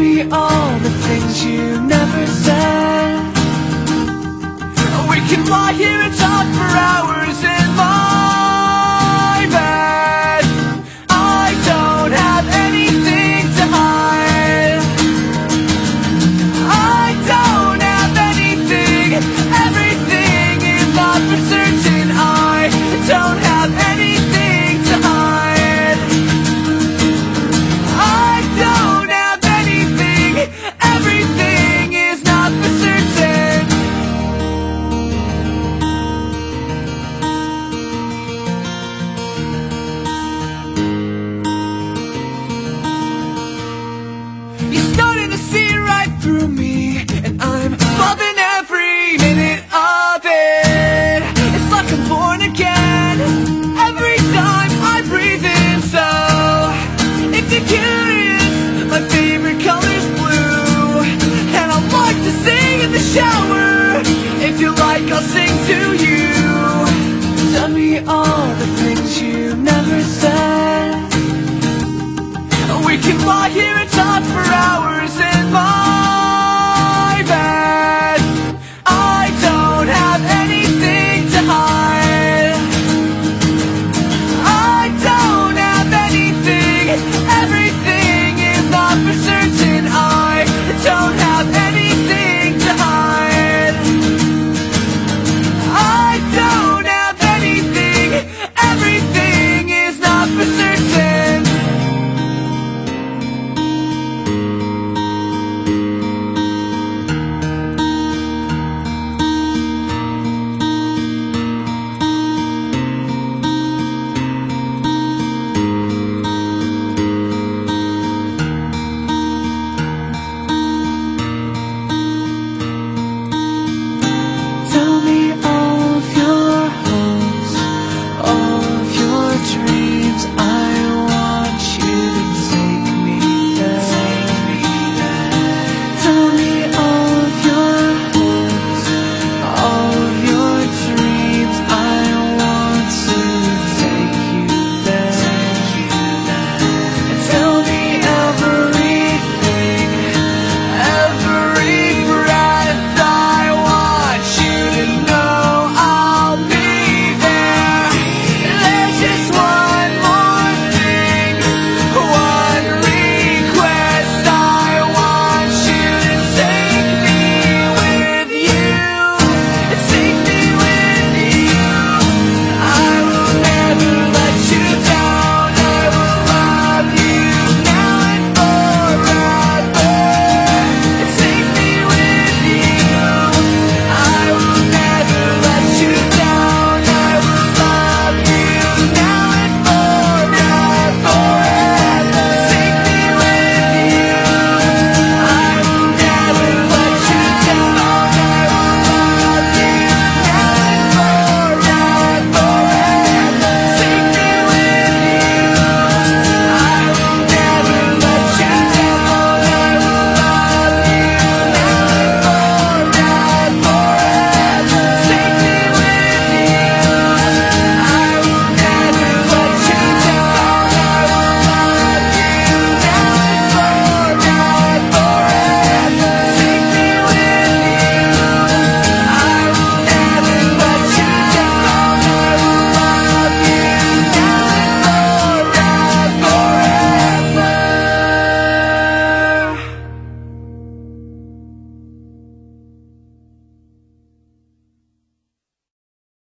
me all the things you never said. We can lie here and talk for hours and more. can fly here and talk for hours and miles.